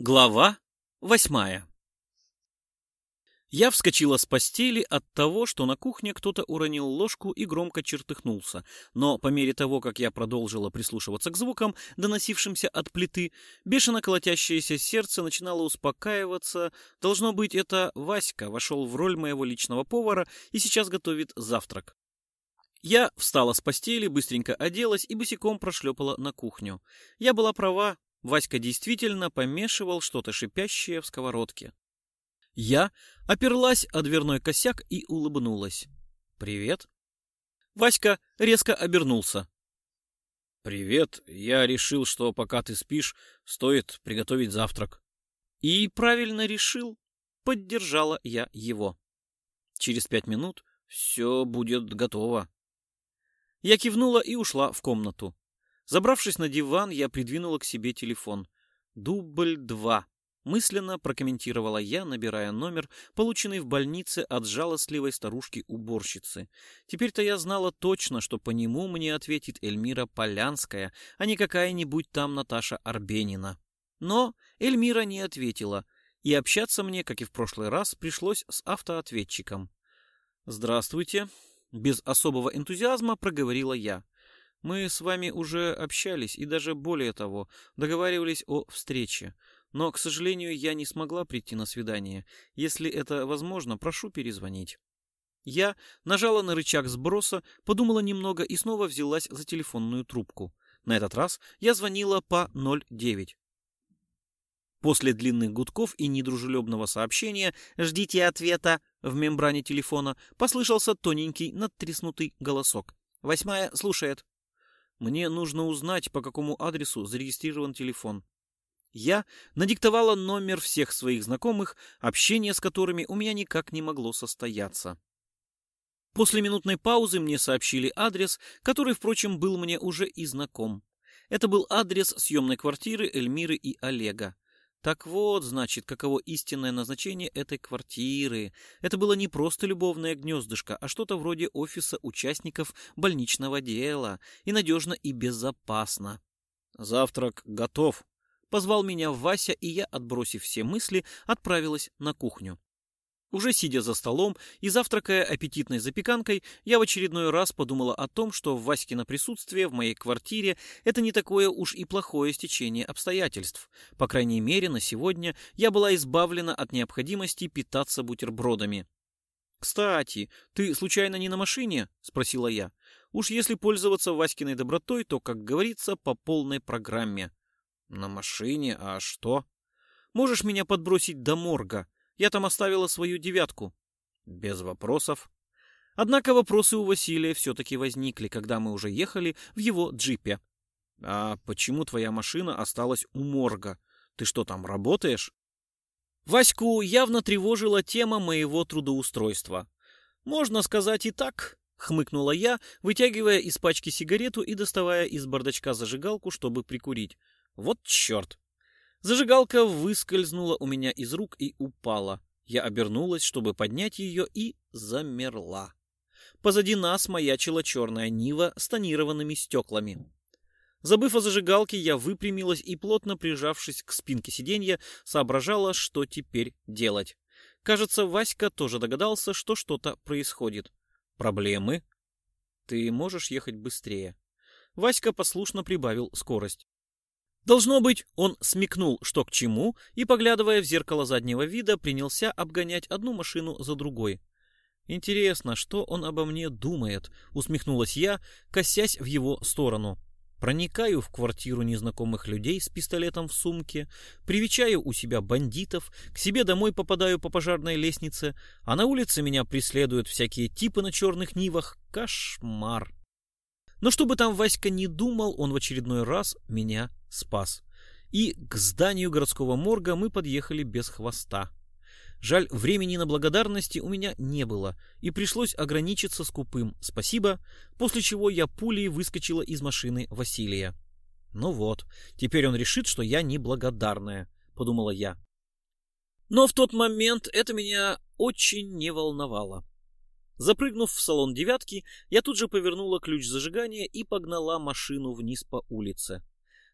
Глава восьмая Я вскочила с постели от того, что на кухне кто-то уронил ложку и громко чертыхнулся, но по мере того, как я продолжила прислушиваться к звукам, доносившимся от плиты, бешено колотящееся сердце начинало успокаиваться. Должно быть, это Васька вошел в роль моего личного повара и сейчас готовит завтрак. Я встала с постели, быстренько оделась и босиком прошлепала на кухню. Я была права, Васька действительно помешивал что-то шипящее в сковородке. Я оперлась о дверной косяк и улыбнулась. «Привет». Васька резко обернулся. «Привет. Я решил, что пока ты спишь, стоит приготовить завтрак». И правильно решил. Поддержала я его. Через пять минут все будет готово. Я кивнула и ушла в комнату. Забравшись на диван, я придвинула к себе телефон. «Дубль два», — мысленно прокомментировала я, набирая номер, полученный в больнице от жалостливой старушки-уборщицы. Теперь-то я знала точно, что по нему мне ответит Эльмира Полянская, а не какая-нибудь там Наташа Арбенина. Но Эльмира не ответила, и общаться мне, как и в прошлый раз, пришлось с автоответчиком. «Здравствуйте», — без особого энтузиазма проговорила я. Мы с вами уже общались и даже более того, договаривались о встрече. Но, к сожалению, я не смогла прийти на свидание. Если это возможно, прошу перезвонить. Я нажала на рычаг сброса, подумала немного и снова взялась за телефонную трубку. На этот раз я звонила по 09. После длинных гудков и недружелюбного сообщения «Ждите ответа» в мембране телефона послышался тоненький надтреснутый голосок. «Восьмая слушает». Мне нужно узнать, по какому адресу зарегистрирован телефон. Я надиктовала номер всех своих знакомых, общение с которыми у меня никак не могло состояться. После минутной паузы мне сообщили адрес, который, впрочем, был мне уже и знаком. Это был адрес съемной квартиры Эльмиры и Олега. Так вот, значит, каково истинное назначение этой квартиры. Это было не просто любовное гнездышко, а что-то вроде офиса участников больничного дела. И надежно, и безопасно. «Завтрак готов», — позвал меня Вася, и я, отбросив все мысли, отправилась на кухню. Уже сидя за столом и завтракая аппетитной запеканкой, я в очередной раз подумала о том, что Васькино присутствие в моей квартире – это не такое уж и плохое стечение обстоятельств. По крайней мере, на сегодня я была избавлена от необходимости питаться бутербродами. «Кстати, ты случайно не на машине?» – спросила я. «Уж если пользоваться Васькиной добротой, то, как говорится, по полной программе». «На машине? А что?» «Можешь меня подбросить до морга?» Я там оставила свою девятку. Без вопросов. Однако вопросы у Василия все-таки возникли, когда мы уже ехали в его джипе. А почему твоя машина осталась у морга? Ты что там, работаешь? Ваську явно тревожила тема моего трудоустройства. Можно сказать и так, хмыкнула я, вытягивая из пачки сигарету и доставая из бардачка зажигалку, чтобы прикурить. Вот черт! Зажигалка выскользнула у меня из рук и упала. Я обернулась, чтобы поднять ее, и замерла. Позади нас маячила черная Нива с тонированными стеклами. Забыв о зажигалке, я выпрямилась и, плотно прижавшись к спинке сиденья, соображала, что теперь делать. Кажется, Васька тоже догадался, что что-то происходит. Проблемы? Ты можешь ехать быстрее? Васька послушно прибавил скорость. Должно быть, он смекнул, что к чему, и, поглядывая в зеркало заднего вида, принялся обгонять одну машину за другой. «Интересно, что он обо мне думает?» — усмехнулась я, косясь в его сторону. Проникаю в квартиру незнакомых людей с пистолетом в сумке, привечаю у себя бандитов, к себе домой попадаю по пожарной лестнице, а на улице меня преследуют всякие типы на черных нивах. Кошмар! Но чтобы там Васька не думал, он в очередной раз меня спас. И к зданию городского морга мы подъехали без хвоста. Жаль, времени на благодарности у меня не было, и пришлось ограничиться скупым «спасибо», после чего я пулей выскочила из машины Василия. «Ну вот, теперь он решит, что я неблагодарная», — подумала я. Но в тот момент это меня очень не волновало. Запрыгнув в салон девятки, я тут же повернула ключ зажигания и погнала машину вниз по улице.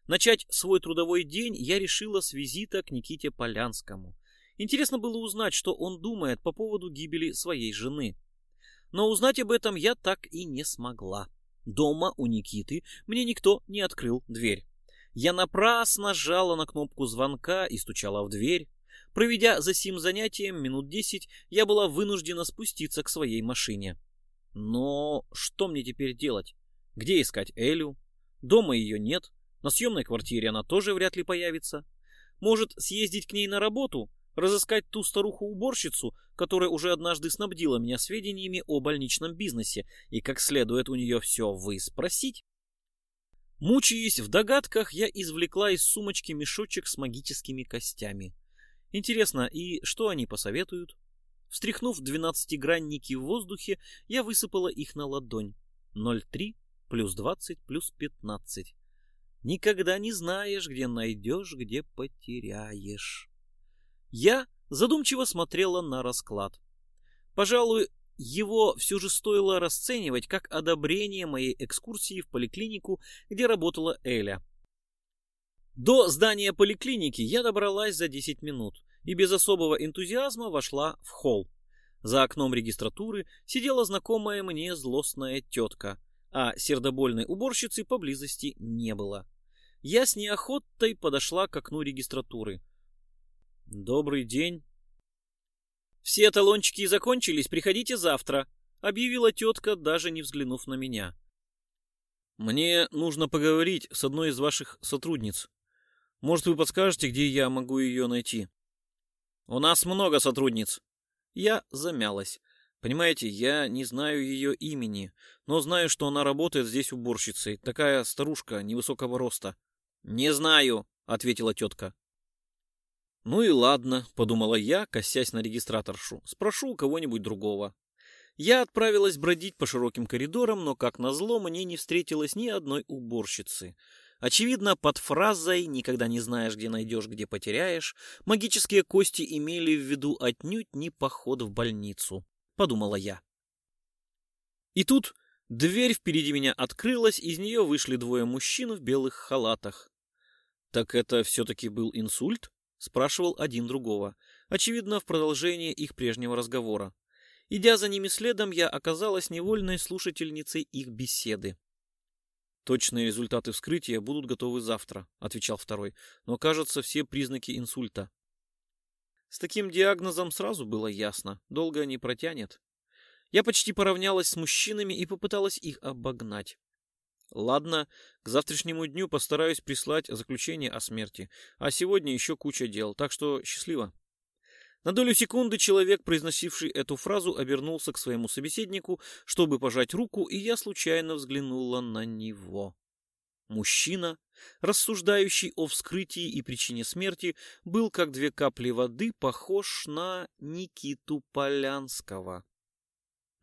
Начать свой трудовой день я решила с визита к Никите Полянскому. Интересно было узнать, что он думает по поводу гибели своей жены. Но узнать об этом я так и не смогла. Дома у Никиты мне никто не открыл дверь. Я напрасно жала на кнопку звонка и стучала в дверь. Проведя за сим занятием минут десять, я была вынуждена спуститься к своей машине. Но что мне теперь делать? Где искать Элю? Дома ее нет. На съемной квартире она тоже вряд ли появится. Может, съездить к ней на работу? Разыскать ту старуху-уборщицу, которая уже однажды снабдила меня сведениями о больничном бизнесе, и как следует у нее все выспросить? Мучаясь в догадках, я извлекла из сумочки мешочек с магическими костями. Интересно, и что они посоветуют? Встряхнув двенадцатигранники в воздухе, я высыпала их на ладонь. 0,3 плюс 20 плюс 15. Никогда не знаешь, где найдешь, где потеряешь. Я задумчиво смотрела на расклад. Пожалуй, его все же стоило расценивать как одобрение моей экскурсии в поликлинику, где работала Эля. До здания поликлиники я добралась за 10 минут и без особого энтузиазма вошла в холл. За окном регистратуры сидела знакомая мне злостная тетка, а сердобольной уборщицы поблизости не было. Я с неохотой подошла к окну регистратуры. «Добрый день», «Все талончики закончились, приходите завтра», — объявила тетка, даже не взглянув на меня. «Мне нужно поговорить с одной из ваших сотрудниц. Может, вы подскажете, где я могу ее найти?» «У нас много сотрудниц». Я замялась. Понимаете, я не знаю ее имени, но знаю, что она работает здесь уборщицей. Такая старушка невысокого роста. «Не знаю», — ответила тетка. Ну и ладно, подумала я, косясь на регистраторшу. Спрошу у кого-нибудь другого. Я отправилась бродить по широким коридорам, но, как назло, мне не встретилось ни одной уборщицы. Очевидно, под фразой «никогда не знаешь, где найдешь, где потеряешь» магические кости имели в виду отнюдь не поход в больницу, подумала я. И тут дверь впереди меня открылась, из нее вышли двое мужчин в белых халатах. Так это все-таки был инсульт? спрашивал один другого, очевидно, в продолжение их прежнего разговора. Идя за ними следом, я оказалась невольной слушательницей их беседы. «Точные результаты вскрытия будут готовы завтра», — отвечал второй, «но, кажется, все признаки инсульта». С таким диагнозом сразу было ясно, долго не протянет. Я почти поравнялась с мужчинами и попыталась их обогнать. Ладно, к завтрашнему дню постараюсь прислать заключение о смерти, а сегодня еще куча дел, так что счастливо. На долю секунды человек, произносивший эту фразу, обернулся к своему собеседнику, чтобы пожать руку, и я случайно взглянула на него. Мужчина, рассуждающий о вскрытии и причине смерти, был, как две капли воды, похож на Никиту Полянского.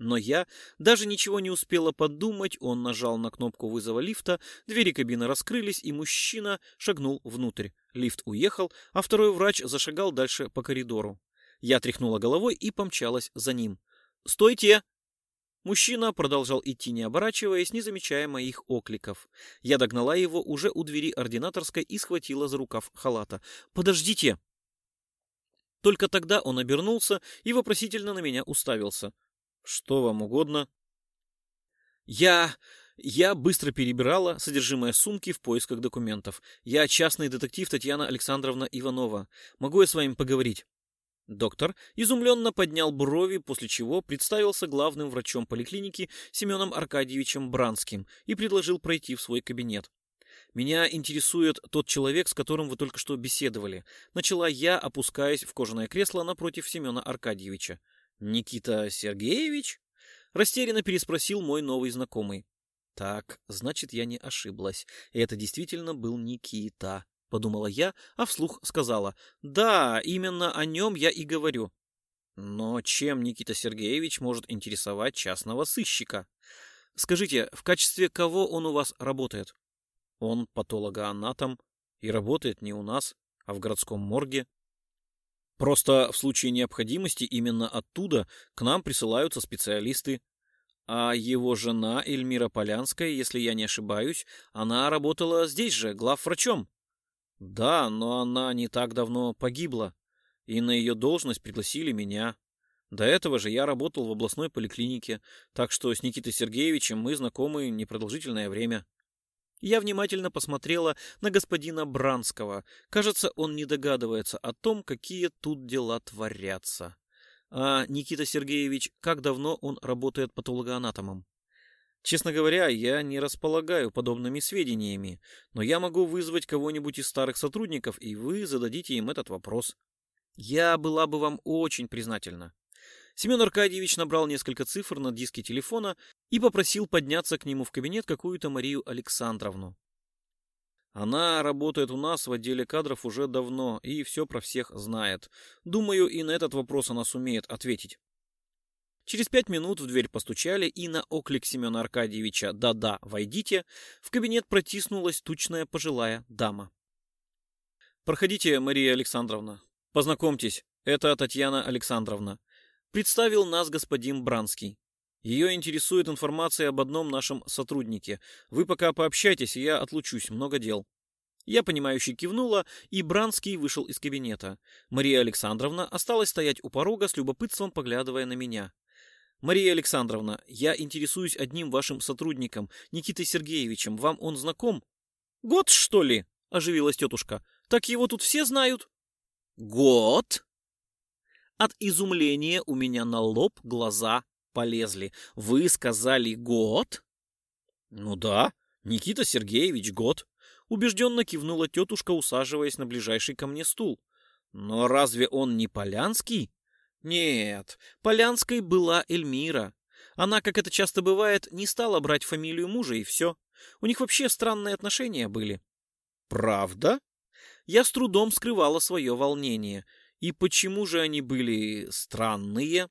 Но я даже ничего не успела подумать, он нажал на кнопку вызова лифта, двери кабины раскрылись, и мужчина шагнул внутрь. Лифт уехал, а второй врач зашагал дальше по коридору. Я тряхнула головой и помчалась за ним. «Стойте!» Мужчина продолжал идти, не оборачиваясь, не замечая моих окликов. Я догнала его уже у двери ординаторской и схватила за рукав халата. «Подождите!» Только тогда он обернулся и вопросительно на меня уставился. Что вам угодно? Я... Я быстро перебирала содержимое сумки в поисках документов. Я частный детектив Татьяна Александровна Иванова. Могу я с вами поговорить? Доктор изумленно поднял брови, после чего представился главным врачом поликлиники Семеном Аркадьевичем Бранским и предложил пройти в свой кабинет. «Меня интересует тот человек, с которым вы только что беседовали», — начала я, опускаясь в кожаное кресло напротив Семена Аркадьевича. «Никита Сергеевич?» — растерянно переспросил мой новый знакомый. «Так, значит, я не ошиблась. Это действительно был Никита», — подумала я, а вслух сказала. «Да, именно о нем я и говорю». «Но чем Никита Сергеевич может интересовать частного сыщика?» «Скажите, в качестве кого он у вас работает?» «Он патологоанатом и работает не у нас, а в городском морге». Просто в случае необходимости именно оттуда к нам присылаются специалисты. А его жена Эльмира Полянская, если я не ошибаюсь, она работала здесь же, главврачом. Да, но она не так давно погибла, и на ее должность пригласили меня. До этого же я работал в областной поликлинике, так что с Никитой Сергеевичем мы знакомы непродолжительное время. Я внимательно посмотрела на господина Бранского. Кажется, он не догадывается о том, какие тут дела творятся. А Никита Сергеевич, как давно он работает патологоанатомом? Честно говоря, я не располагаю подобными сведениями, но я могу вызвать кого-нибудь из старых сотрудников, и вы зададите им этот вопрос. Я была бы вам очень признательна. Семен Аркадьевич набрал несколько цифр на диске телефона и попросил подняться к нему в кабинет какую-то Марию Александровну. Она работает у нас в отделе кадров уже давно и все про всех знает. Думаю, и на этот вопрос она сумеет ответить. Через пять минут в дверь постучали, и на оклик Семена Аркадьевича «Да-да, войдите» в кабинет протиснулась тучная пожилая дама. «Проходите, Мария Александровна. Познакомьтесь, это Татьяна Александровна. Представил нас господин Бранский. Ее интересует информация об одном нашем сотруднике. Вы пока пообщайтесь, я отлучусь, много дел. Я, понимающе кивнула, и Бранский вышел из кабинета. Мария Александровна осталась стоять у порога с любопытством, поглядывая на меня. «Мария Александровна, я интересуюсь одним вашим сотрудником, Никитой Сергеевичем. Вам он знаком?» «Год, что ли?» — оживилась тетушка. «Так его тут все знают». «Год?» От изумления у меня на лоб глаза полезли. Вы сказали год? Ну да, Никита Сергеевич год. Убежденно кивнула тетушка, усаживаясь на ближайший ко мне стул. Но разве он не Полянский? Нет, Полянской была Эльмира. Она, как это часто бывает, не стала брать фамилию мужа и все. У них вообще странные отношения были. Правда? Я с трудом скрывала свое волнение. И почему же они были странные?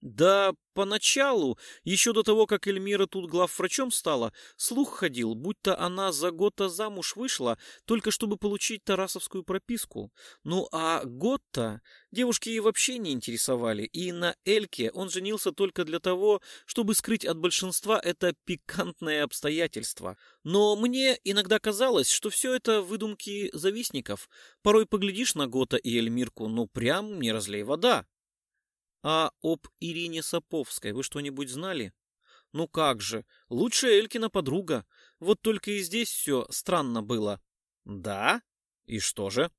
Да, поначалу, еще до того, как Эльмира тут главврачом стала, слух ходил, будто она за Готта замуж вышла, только чтобы получить тарасовскую прописку. Ну а Готта девушки и вообще не интересовали, и на Эльке он женился только для того, чтобы скрыть от большинства это пикантное обстоятельство. Но мне иногда казалось, что все это выдумки завистников. Порой поглядишь на Гота и Эльмирку, ну прям не разлей вода. А об Ирине Саповской вы что-нибудь знали? Ну как же, лучшая Элькина подруга. Вот только и здесь все странно было. Да? И что же?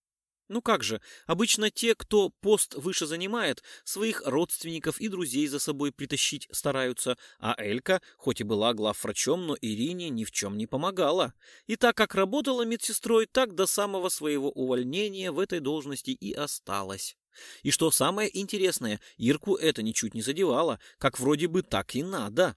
Ну как же, обычно те, кто пост выше занимает, своих родственников и друзей за собой притащить стараются, а Элька, хоть и была главврачом, но Ирине ни в чем не помогала. И так как работала медсестрой, так до самого своего увольнения в этой должности и осталась. И что самое интересное, Ирку это ничуть не задевало, как вроде бы так и надо.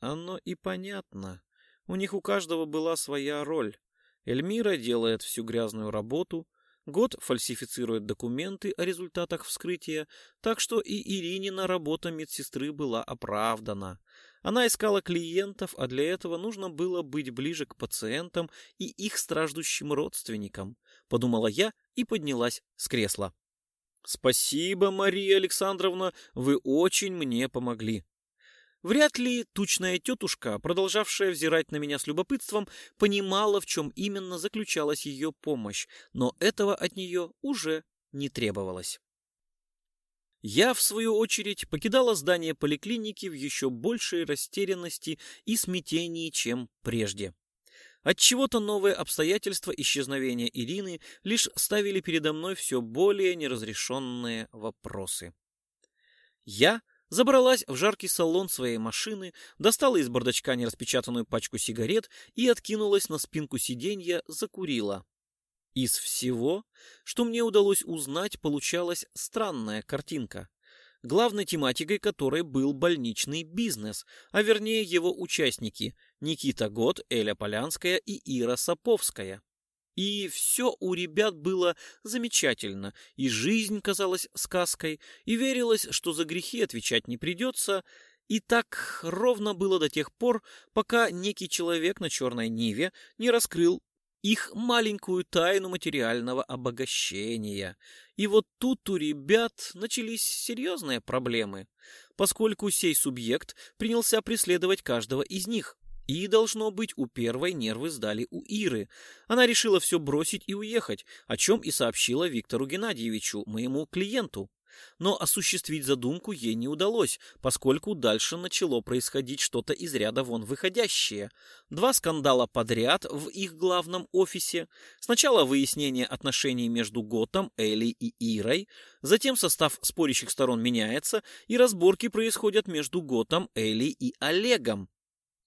Оно и понятно. У них у каждого была своя роль. Эльмира делает всю грязную работу, Год фальсифицирует документы о результатах вскрытия, так что и Иринина работа медсестры была оправдана. Она искала клиентов, а для этого нужно было быть ближе к пациентам и их страждущим родственникам, подумала я и поднялась с кресла. Спасибо, Мария Александровна, вы очень мне помогли. Вряд ли тучная тетушка, продолжавшая взирать на меня с любопытством, понимала, в чем именно заключалась ее помощь, но этого от нее уже не требовалось. Я, в свою очередь, покидала здание поликлиники в еще большей растерянности и смятении, чем прежде. От чего то новые обстоятельства исчезновения Ирины лишь ставили передо мной все более неразрешенные вопросы. Я забралась в жаркий салон своей машины, достала из бардачка нераспечатанную пачку сигарет и откинулась на спинку сиденья, закурила. Из всего, что мне удалось узнать, получалась странная картинка главной тематикой которой был больничный бизнес, а вернее его участники Никита Год, Эля Полянская и Ира Саповская. И все у ребят было замечательно, и жизнь казалась сказкой, и верилось, что за грехи отвечать не придется, и так ровно было до тех пор, пока некий человек на черной ниве не раскрыл их маленькую тайну материального обогащения. И вот тут у ребят начались серьезные проблемы. поскольку сей субъект принялся преследовать каждого из них. И, должно быть, у первой нервы сдали у Иры. Она решила все бросить и уехать, о чем и сообщила Виктору Геннадьевичу, моему клиенту. Но осуществить задумку ей не удалось, поскольку дальше начало происходить что-то из ряда вон выходящее. Два скандала подряд в их главном офисе. Сначала выяснение отношений между Готом, Элли и Ирой, затем состав спорящих сторон меняется, и разборки происходят между Готом, Элли и Олегом.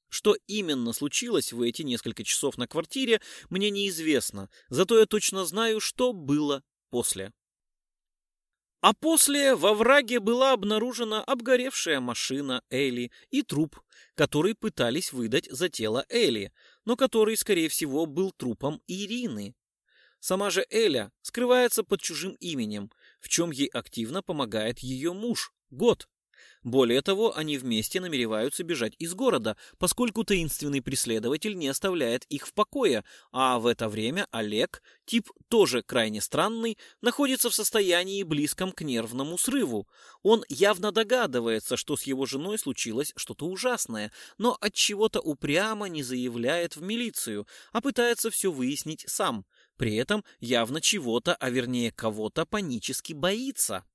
Что именно случилось в эти несколько часов на квартире, мне неизвестно, зато я точно знаю, что было после. А после во враге была обнаружена обгоревшая машина Элли и труп, который пытались выдать за тело Элли, но который, скорее всего, был трупом Ирины. Сама же Эля скрывается под чужим именем, в чем ей активно помогает ее муж, Год. Более того, они вместе намереваются бежать из города, поскольку таинственный преследователь не оставляет их в покое, а в это время Олег, тип тоже крайне странный, находится в состоянии близком к нервному срыву. Он явно догадывается, что с его женой случилось что-то ужасное, но от чего-то упрямо не заявляет в милицию, а пытается все выяснить сам. При этом явно чего-то, а вернее кого-то панически боится.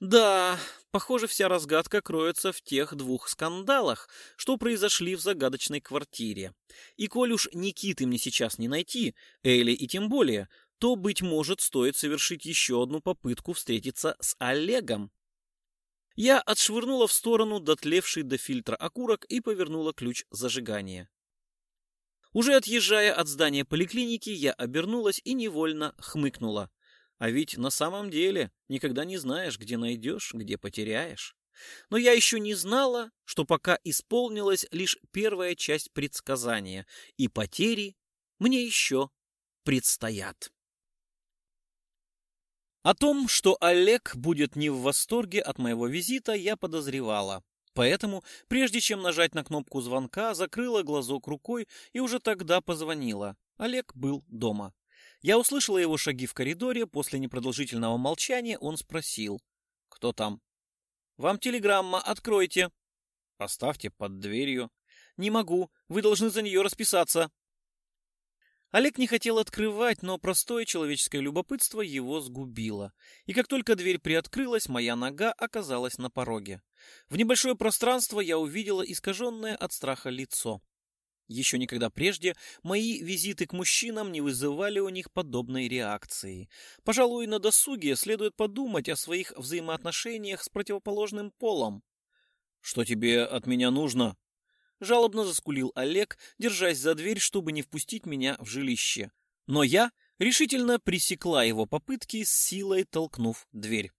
Да, похоже, вся разгадка кроется в тех двух скандалах, что произошли в загадочной квартире. И коль уж Никиты мне сейчас не найти, Элли и тем более, то, быть может, стоит совершить еще одну попытку встретиться с Олегом. Я отшвырнула в сторону дотлевший до фильтра окурок и повернула ключ зажигания. Уже отъезжая от здания поликлиники, я обернулась и невольно хмыкнула. А ведь на самом деле никогда не знаешь, где найдешь, где потеряешь. Но я еще не знала, что пока исполнилась лишь первая часть предсказания, и потери мне еще предстоят. О том, что Олег будет не в восторге от моего визита, я подозревала. Поэтому, прежде чем нажать на кнопку звонка, закрыла глазок рукой и уже тогда позвонила. Олег был дома. Я услышала его шаги в коридоре, после непродолжительного молчания он спросил. «Кто там?» «Вам телеграмма, откройте». «Поставьте под дверью». «Не могу, вы должны за нее расписаться». Олег не хотел открывать, но простое человеческое любопытство его сгубило. И как только дверь приоткрылась, моя нога оказалась на пороге. В небольшое пространство я увидела искаженное от страха лицо. Еще никогда прежде мои визиты к мужчинам не вызывали у них подобной реакции. Пожалуй, на досуге следует подумать о своих взаимоотношениях с противоположным полом. «Что тебе от меня нужно?» Жалобно заскулил Олег, держась за дверь, чтобы не впустить меня в жилище. Но я решительно пресекла его попытки, с силой толкнув дверь.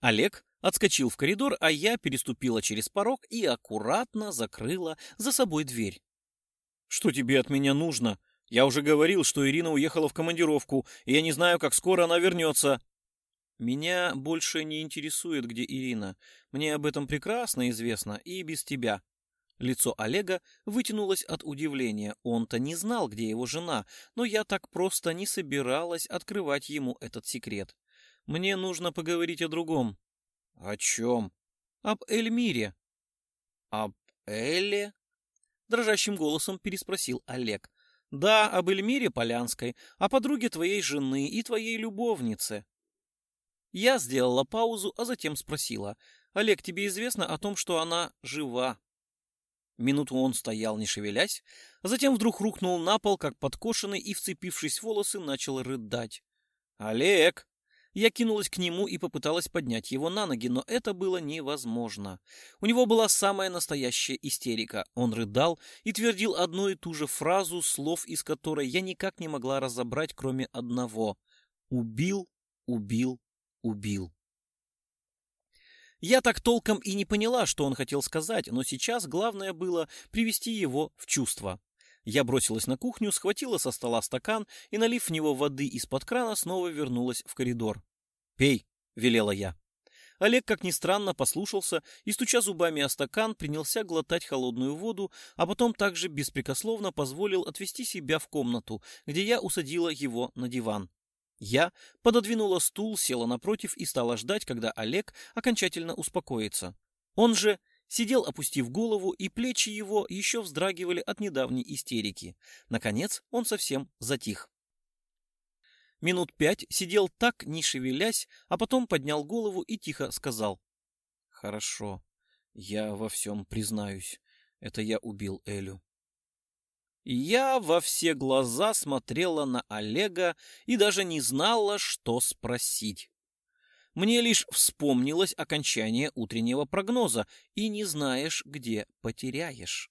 Олег отскочил в коридор, а я переступила через порог и аккуратно закрыла за собой дверь. «Что тебе от меня нужно? Я уже говорил, что Ирина уехала в командировку, и я не знаю, как скоро она вернется». «Меня больше не интересует, где Ирина. Мне об этом прекрасно известно и без тебя». Лицо Олега вытянулось от удивления. Он-то не знал, где его жена, но я так просто не собиралась открывать ему этот секрет. Мне нужно поговорить о другом. О чем? Об Эльмире. Об Элле? Дрожащим голосом переспросил Олег. Да, об Эльмире Полянской, о подруге твоей жены и твоей любовнице. Я сделала паузу, а затем спросила. Олег, тебе известно о том, что она жива? Минуту он стоял, не шевелясь, а затем вдруг рухнул на пол, как подкошенный, и, вцепившись в волосы, начал рыдать. «Олег!» Я кинулась к нему и попыталась поднять его на ноги, но это было невозможно. У него была самая настоящая истерика. Он рыдал и твердил одну и ту же фразу, слов из которой я никак не могла разобрать, кроме одного. «Убил, убил, убил». Я так толком и не поняла, что он хотел сказать, но сейчас главное было привести его в чувство. Я бросилась на кухню, схватила со стола стакан и, налив в него воды из-под крана, снова вернулась в коридор. «Пей», — велела я. Олег, как ни странно, послушался и, стуча зубами о стакан, принялся глотать холодную воду, а потом также беспрекословно позволил отвести себя в комнату, где я усадила его на диван. Я пододвинула стул, села напротив и стала ждать, когда Олег окончательно успокоится. Он же сидел, опустив голову, и плечи его еще вздрагивали от недавней истерики. Наконец он совсем затих. Минут пять сидел так, не шевелясь, а потом поднял голову и тихо сказал. «Хорошо, я во всем признаюсь. Это я убил Элю». Я во все глаза смотрела на Олега и даже не знала, что спросить. Мне лишь вспомнилось окончание утреннего прогноза, и не знаешь, где потеряешь.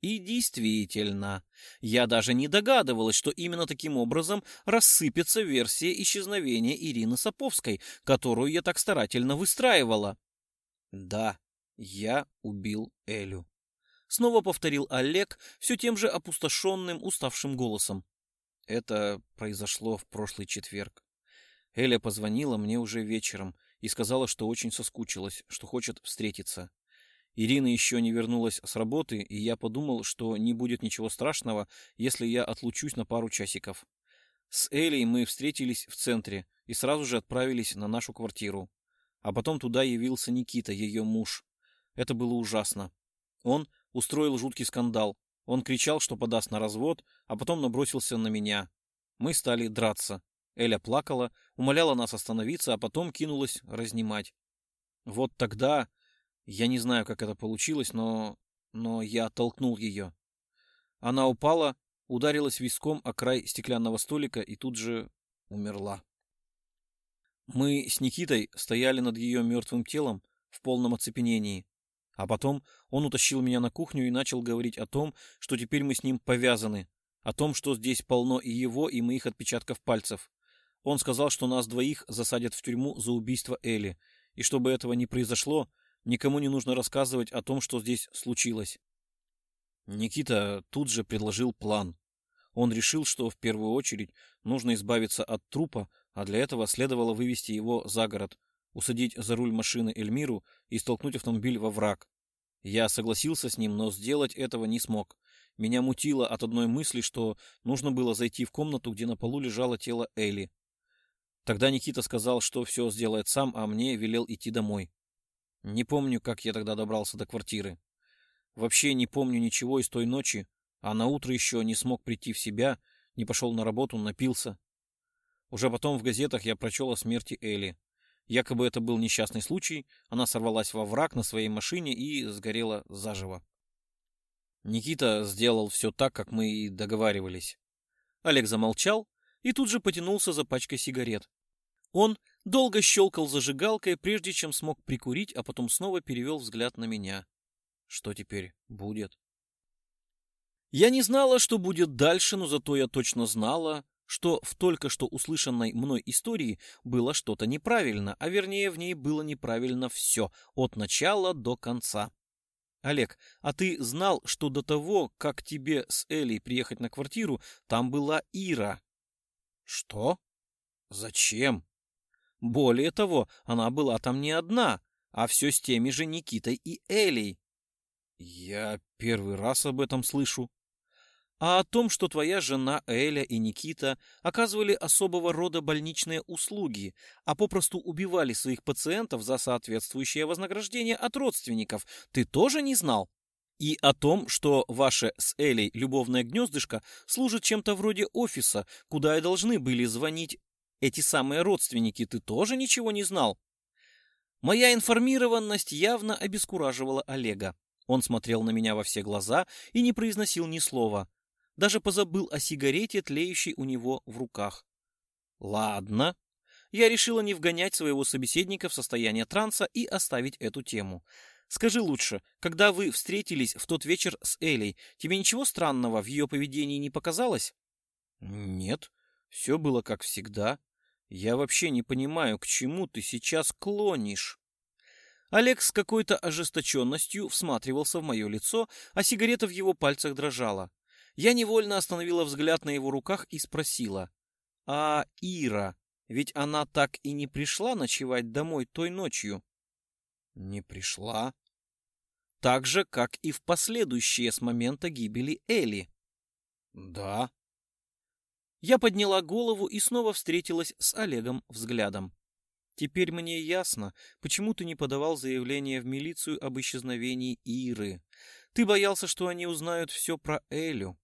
И действительно, я даже не догадывалась, что именно таким образом рассыпется версия исчезновения Ирины Саповской, которую я так старательно выстраивала. Да, я убил Элю. Снова повторил Олег все тем же опустошенным, уставшим голосом. Это произошло в прошлый четверг. Эля позвонила мне уже вечером и сказала, что очень соскучилась, что хочет встретиться. Ирина еще не вернулась с работы, и я подумал, что не будет ничего страшного, если я отлучусь на пару часиков. С Элей мы встретились в центре и сразу же отправились на нашу квартиру. А потом туда явился Никита, ее муж. Это было ужасно. Он устроил жуткий скандал. Он кричал, что подаст на развод, а потом набросился на меня. Мы стали драться. Эля плакала, умоляла нас остановиться, а потом кинулась разнимать. Вот тогда, я не знаю, как это получилось, но... но я оттолкнул ее. Она упала, ударилась виском о край стеклянного столика и тут же умерла. Мы с Никитой стояли над ее мертвым телом в полном оцепенении. А потом он утащил меня на кухню и начал говорить о том, что теперь мы с ним повязаны, о том, что здесь полно и его, и моих отпечатков пальцев. Он сказал, что нас двоих засадят в тюрьму за убийство Элли, и чтобы этого не произошло, никому не нужно рассказывать о том, что здесь случилось. Никита тут же предложил план. Он решил, что в первую очередь нужно избавиться от трупа, а для этого следовало вывести его за город, усадить за руль машины Эльмиру и столкнуть автомобиль во враг. Я согласился с ним, но сделать этого не смог. Меня мутило от одной мысли, что нужно было зайти в комнату, где на полу лежало тело Элли. Тогда Никита сказал, что все сделает сам, а мне велел идти домой. Не помню, как я тогда добрался до квартиры. Вообще не помню ничего из той ночи, а на утро еще не смог прийти в себя, не пошел на работу, напился. Уже потом в газетах я прочел о смерти Элли. Якобы это был несчастный случай, она сорвалась во враг на своей машине и сгорела заживо. Никита сделал все так, как мы и договаривались. Олег замолчал и тут же потянулся за пачкой сигарет. Он долго щелкал зажигалкой, прежде чем смог прикурить, а потом снова перевел взгляд на меня. Что теперь будет? Я не знала, что будет дальше, но зато я точно знала, что в только что услышанной мной истории было что-то неправильно, а вернее в ней было неправильно все, от начала до конца. Олег, а ты знал, что до того, как тебе с Элей приехать на квартиру, там была Ира? Что? Зачем? Более того, она была там не одна, а все с теми же Никитой и Элей. Я первый раз об этом слышу а о том, что твоя жена Эля и Никита оказывали особого рода больничные услуги, а попросту убивали своих пациентов за соответствующее вознаграждение от родственников, ты тоже не знал? И о том, что ваше с Элей любовное гнездышко служит чем-то вроде офиса, куда и должны были звонить эти самые родственники, ты тоже ничего не знал? Моя информированность явно обескураживала Олега. Он смотрел на меня во все глаза и не произносил ни слова даже позабыл о сигарете, тлеющей у него в руках. Ладно. Я решила не вгонять своего собеседника в состояние транса и оставить эту тему. Скажи лучше, когда вы встретились в тот вечер с Элей, тебе ничего странного в ее поведении не показалось? Нет, все было как всегда. Я вообще не понимаю, к чему ты сейчас клонишь. Олег с какой-то ожесточенностью всматривался в мое лицо, а сигарета в его пальцах дрожала. Я невольно остановила взгляд на его руках и спросила. «А Ира, ведь она так и не пришла ночевать домой той ночью?» «Не пришла». «Так же, как и в последующие с момента гибели Эли?» «Да». Я подняла голову и снова встретилась с Олегом взглядом. Теперь мне ясно, почему ты не подавал заявление в милицию об исчезновении Иры. Ты боялся, что они узнают все про Элю.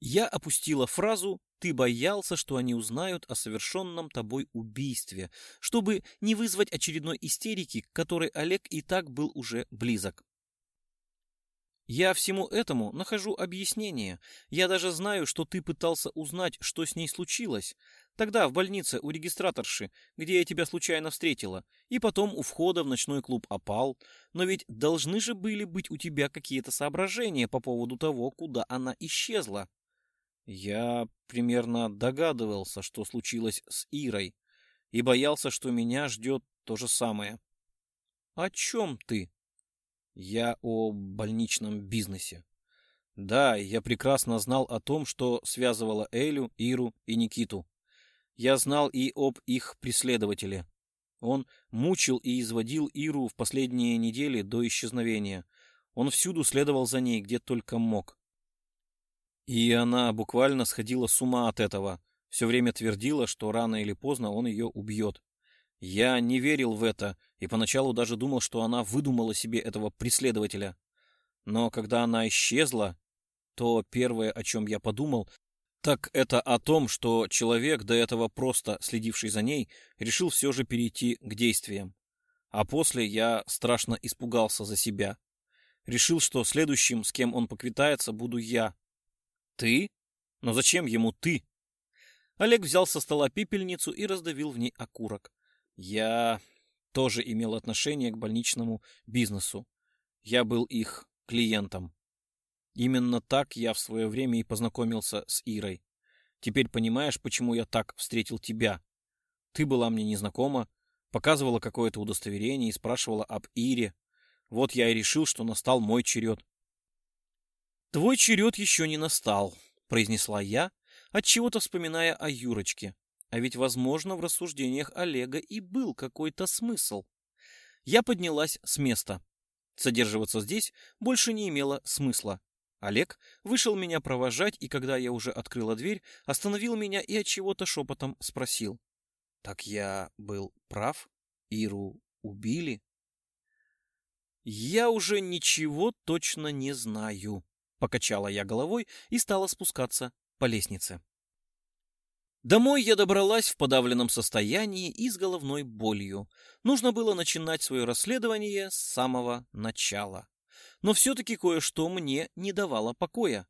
Я опустила фразу «ты боялся, что они узнают о совершенном тобой убийстве», чтобы не вызвать очередной истерики, к которой Олег и так был уже близок. Я всему этому нахожу объяснение. Я даже знаю, что ты пытался узнать, что с ней случилось. Тогда в больнице у регистраторши, где я тебя случайно встретила, и потом у входа в ночной клуб «Опал». Но ведь должны же были быть у тебя какие-то соображения по поводу того, куда она исчезла. Я примерно догадывался, что случилось с Ирой, и боялся, что меня ждет то же самое. О чем ты? Я о больничном бизнесе. Да, я прекрасно знал о том, что связывало Элю, Иру и Никиту. Я знал и об их преследователе. Он мучил и изводил Иру в последние недели до исчезновения. Он всюду следовал за ней, где только мог. И она буквально сходила с ума от этого. Все время твердила, что рано или поздно он ее убьет. Я не верил в это и поначалу даже думал, что она выдумала себе этого преследователя. Но когда она исчезла, то первое, о чем я подумал, так это о том, что человек, до этого просто следивший за ней, решил все же перейти к действиям. А после я страшно испугался за себя. Решил, что следующим, с кем он поквитается, буду я. Ты? Но зачем ему ты? Олег взял со стола пепельницу и раздавил в ней окурок. Я тоже имел отношение к больничному бизнесу. Я был их клиентом. Именно так я в свое время и познакомился с Ирой. Теперь понимаешь, почему я так встретил тебя? Ты была мне незнакома, показывала какое-то удостоверение и спрашивала об Ире. Вот я и решил, что настал мой черед. «Твой черед еще не настал», — произнесла я, отчего-то вспоминая о Юрочке. А ведь, возможно, в рассуждениях Олега и был какой-то смысл. Я поднялась с места. Задерживаться здесь больше не имело смысла. Олег вышел меня провожать, и когда я уже открыла дверь, остановил меня и от чего-то шепотом спросил. Так я был прав? Иру убили? Я уже ничего точно не знаю, Покачала я головой и стала спускаться по лестнице. Домой я добралась в подавленном состоянии и с головной болью. Нужно было начинать свое расследование с самого начала. Но все-таки кое-что мне не давало покоя.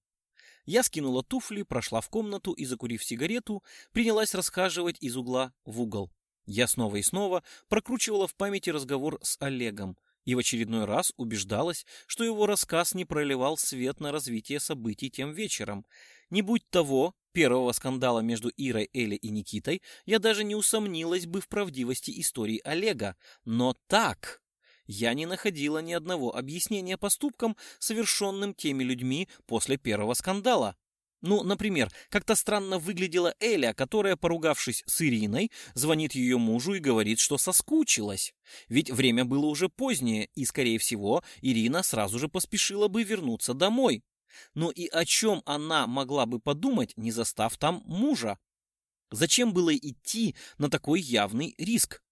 Я скинула туфли, прошла в комнату и, закурив сигарету, принялась расхаживать из угла в угол. Я снова и снова прокручивала в памяти разговор с Олегом, и в очередной раз убеждалась, что его рассказ не проливал свет на развитие событий тем вечером. Не будь того, первого скандала между Ирой, Элли и Никитой, я даже не усомнилась бы в правдивости истории Олега. Но так... Я не находила ни одного объяснения поступкам, совершенным теми людьми после первого скандала. Ну, например, как-то странно выглядела Эля, которая, поругавшись с Ириной, звонит ее мужу и говорит, что соскучилась. Ведь время было уже позднее, и, скорее всего, Ирина сразу же поспешила бы вернуться домой. Но и о чем она могла бы подумать, не застав там мужа? Зачем было идти на такой явный риск?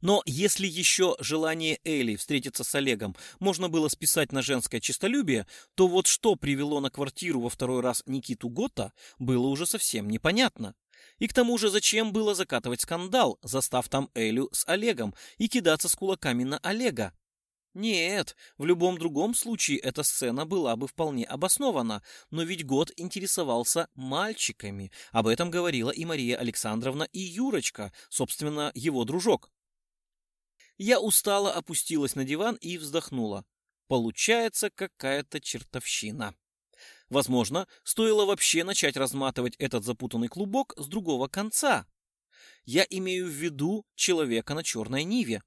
Но если еще желание Элли встретиться с Олегом можно было списать на женское честолюбие, то вот что привело на квартиру во второй раз Никиту Гота, было уже совсем непонятно. И к тому же зачем было закатывать скандал, застав там Элю с Олегом и кидаться с кулаками на Олега? Нет, в любом другом случае эта сцена была бы вполне обоснована, но ведь Год интересовался мальчиками. Об этом говорила и Мария Александровна, и Юрочка, собственно, его дружок. Я устало опустилась на диван и вздохнула. Получается какая-то чертовщина. Возможно, стоило вообще начать разматывать этот запутанный клубок с другого конца. Я имею в виду человека на черной ниве.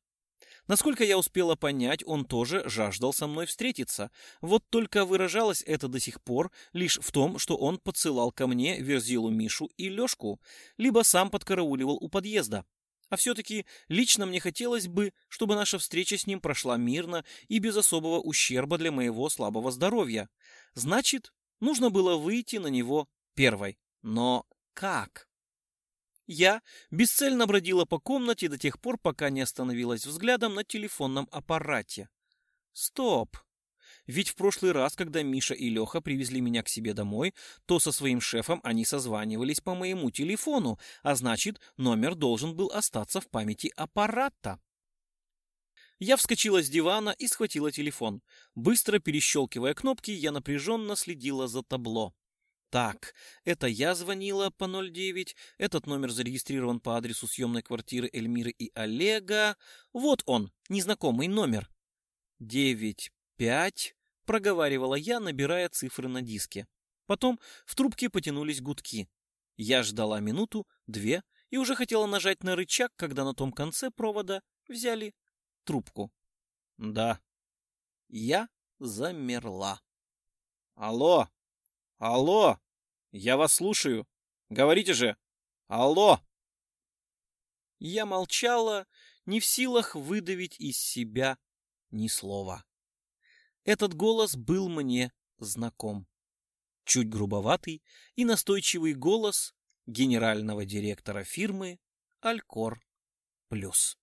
Насколько я успела понять, он тоже жаждал со мной встретиться. Вот только выражалось это до сих пор лишь в том, что он подсылал ко мне Верзилу Мишу и Лешку, либо сам подкарауливал у подъезда. А все-таки лично мне хотелось бы, чтобы наша встреча с ним прошла мирно и без особого ущерба для моего слабого здоровья. Значит, нужно было выйти на него первой. Но как? Я бесцельно бродила по комнате до тех пор, пока не остановилась взглядом на телефонном аппарате. Стоп! Ведь в прошлый раз, когда Миша и Леха привезли меня к себе домой, то со своим шефом они созванивались по моему телефону, а значит, номер должен был остаться в памяти аппарата. Я вскочила с дивана и схватила телефон. Быстро перещелкивая кнопки, я напряженно следила за табло. Так, это я звонила по 09, этот номер зарегистрирован по адресу съемной квартиры Эльмиры и Олега. Вот он, незнакомый номер. Девять, пять, проговаривала я, набирая цифры на диске. Потом в трубке потянулись гудки. Я ждала минуту, две, и уже хотела нажать на рычаг, когда на том конце провода взяли трубку. Да. Я замерла. Алло! Алло! Я вас слушаю. Говорите же. Алло! Я молчала, не в силах выдавить из себя ни слова. Этот голос был мне знаком. Чуть грубоватый и настойчивый голос генерального директора фирмы Алькор Плюс.